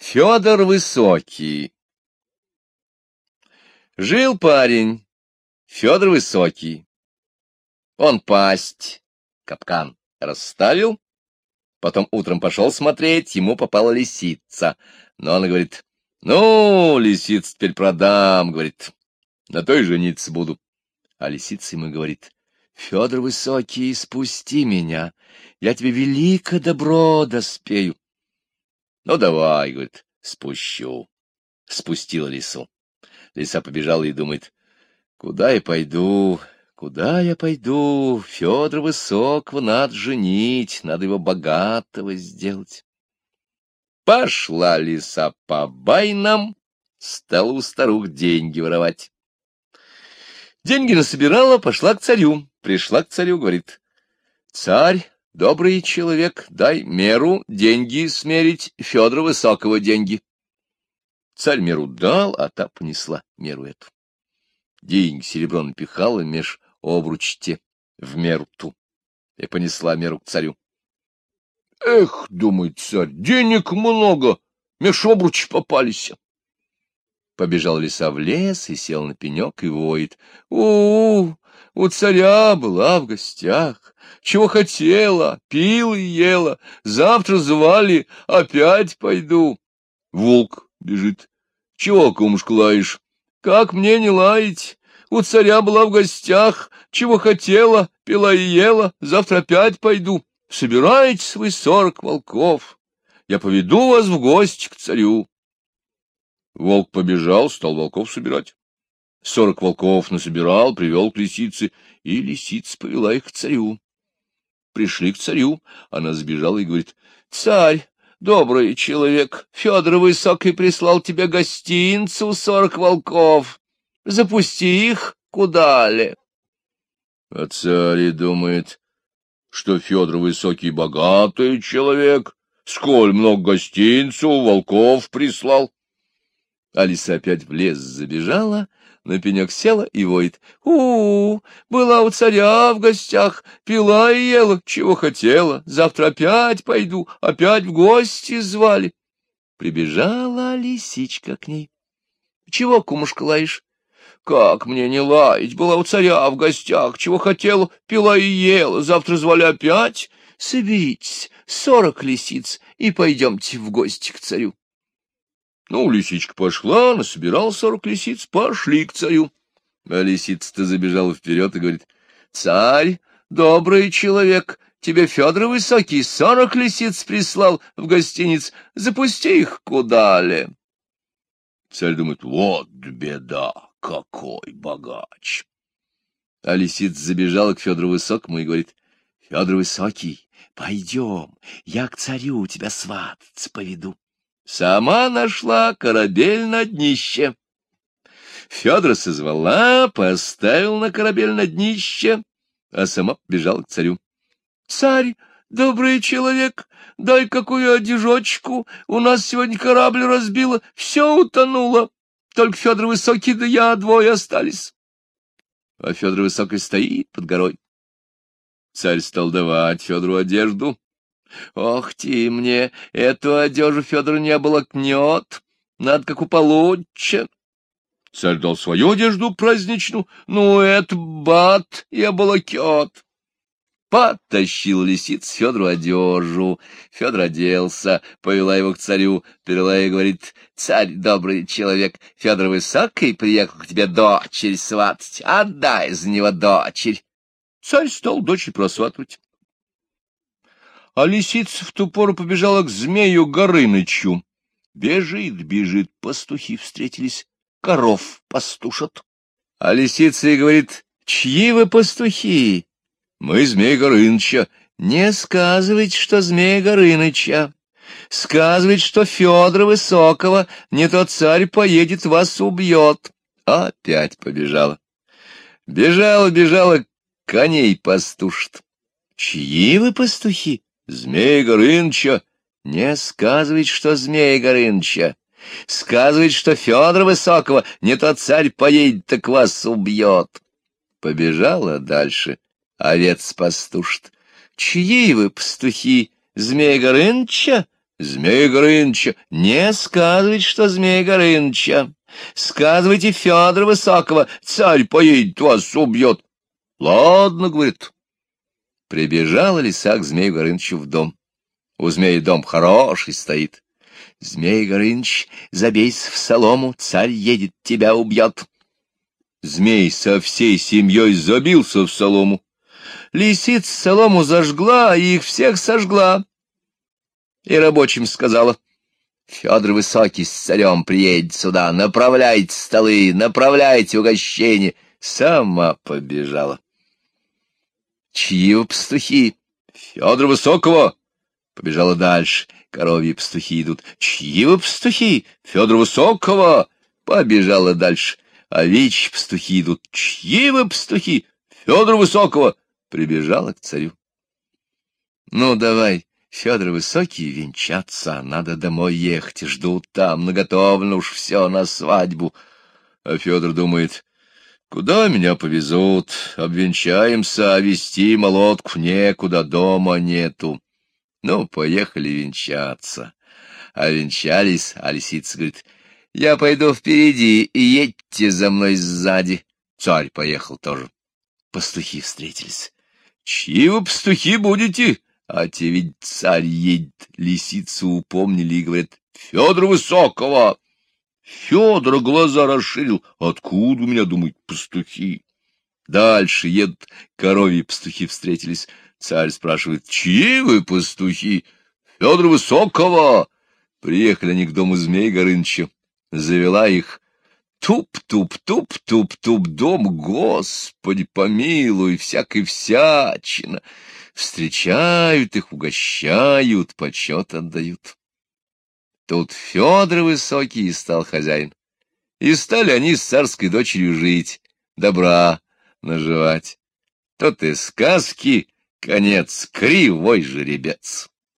Федор Высокий Жил парень, Федор Высокий. Он пасть, капкан, расставил, потом утром пошел смотреть, ему попала лисица. Но он говорит, ну, лисиц теперь продам, говорит, на той жениться буду. А лисица ему говорит, Федор Высокий, спусти меня, я тебе велико добро доспею. Ну, давай, говорит, спущу. Спустил лису. Лиса побежала и думает, куда я пойду, куда я пойду? Федора Высокого надо женить, надо его богатого сделать. Пошла лиса по байнам, стала у старух деньги воровать. Деньги насобирала, пошла к царю. Пришла к царю, говорит, царь, Добрый человек, дай меру, деньги смерить, Федора Высокого деньги. Царь меру дал, а та понесла меру эту. Деньги серебро напихала меж обручте в меру ту и понесла меру к царю. Эх, думает царь, денег много, меж обруч попались. Побежал лиса в лес и сел на пенек и воет. У-у-у, у царя была в гостях, чего хотела, пила и ела, завтра звали, опять пойду. Волк бежит. Чего, кумушка, лаешь? Как мне не лаять? У царя была в гостях, чего хотела, пила и ела, завтра опять пойду. Собирайтесь вы сорок волков, я поведу вас в гости к царю. Волк побежал, стал волков собирать. Сорок волков насобирал, привел к лисице, и лисица повела их к царю. Пришли к царю, она сбежала и говорит, — Царь, добрый человек, Федор Высокий прислал тебе гостинцу сорок волков. Запусти их куда ли. А царь думает, что Федор Высокий богатый человек, сколь много гостинцу волков прислал. Алиса опять в лес забежала, на пенек села и воет. у у, была у царя в гостях, пила и ела, чего хотела. Завтра опять пойду, опять в гости звали. Прибежала лисичка к ней. — Чего, кумушка, лаешь? — Как мне не лаять? Была у царя в гостях, чего хотела, пила и ела. Завтра звали опять. Соберитесь, сорок лисиц, и пойдемте в гости к царю. Ну, лисичка пошла, насобирал сорок лисиц, пошли к царю. А лисица-то забежала вперед и говорит, — Царь, добрый человек, тебе Федор Высокий сорок лисиц прислал в гостиниц, запусти их куда ли. Царь думает, вот беда, какой богач. А лисица забежала к Федору Высокому и говорит, — Федор Высокий, пойдем, я к царю тебя свататься поведу. Сама нашла корабель на днище. Федора созвала, поставил на корабель на днище, а сама побежала к царю. — Царь, добрый человек, дай какую одежочку, у нас сегодня корабль разбило, все утонуло, только Федор Высокий да я двое остались. А Федор Высокий стоит под горой. Царь стал давать Федору одежду, Ох ты мне, эту одежу Федор не оболокнет, надо как у получше. Царь дал свою одежду праздничную, ну, это бат и оболокет. Потащил лисиц Федору одежу. Федор оделся, повела его к царю, перела и говорит, «Царь, добрый человек, Федор Высокий приехал к тебе дочерь сватать, отдай за него дочерь». Царь стал дочерь просватывать а лисица в ту пору побежала к змею Горынычу. Бежит, бежит, пастухи встретились, коров пастушат. А лисица и говорит, чьи вы пастухи? Мы змей Горыныча. Не сказывайте, что змей Горыныча. Сказывайте, что Федора Высокого не тот царь поедет, вас убьет. Опять побежала. Бежала, бежала, коней пастушит. Чьи вы пастухи? Змей Горыныча, не сказывайте, что Змей Горыныча. Сказывает, что Федора Высокого не тот царь поедет, так вас убьет. Побежала дальше, овец пастушит. Чьи вы, пастухи, Змей Горыныча? Змей Горыныча. Не сказывайте, что Змей Горыныча. Сказывайте Федора Высокого. Царь поедет, вас убьет. Ладно, говорит. Прибежала лиса к Змею Горынычу в дом. У змея дом хороший стоит. Змей Горыныч, забейся в солому, царь едет, тебя убьет. Змей со всей семьей забился в солому. Лисица солому зажгла, и их всех сожгла. И рабочим сказала, Федор Высокий с царем приедет сюда, направляйте столы, направляйте угощение. Сама побежала. Чьи пастухи? Федор Высокого. Побежала дальше. Коровьи пастухи идут. Чьи вы пастухи? Федор Высокого. Побежала дальше. Овечьи пастухи идут. Чьи вы пастухи? Федор Высокого. Прибежала к царю. Ну, давай, Федор Высокий, венчаться, надо домой ехать, ждут там, наготовлено уж все на свадьбу. А Федор думает, куда меня повезут, обвенчаемся, а вести молотку некуда, дома нету. Ну, поехали венчаться. А венчались, а лисица говорит, я пойду впереди, и едьте за мной сзади. Царь поехал тоже. Пастухи встретились. Чьи вы пастухи будете? А те ведь царь едет, лисицу упомнили и говорят, Федор Высокого. Федор глаза расширил. Откуда у меня, думают, пастухи? Дальше едут, коровьи пастухи встретились. Царь спрашивает, чьи вы пастухи? Федор Высокого. Приехали они к дому змей Горыныча. Завела их. Туп-туп-туп-туп-туп дом, Господи, помилуй, всякой всячина. Встречают их, угощают, почет отдают. Тут Федор Высокий стал хозяин. И стали они с царской дочерью жить, добра наживать. Тут и сказке конец, кривой жеребец.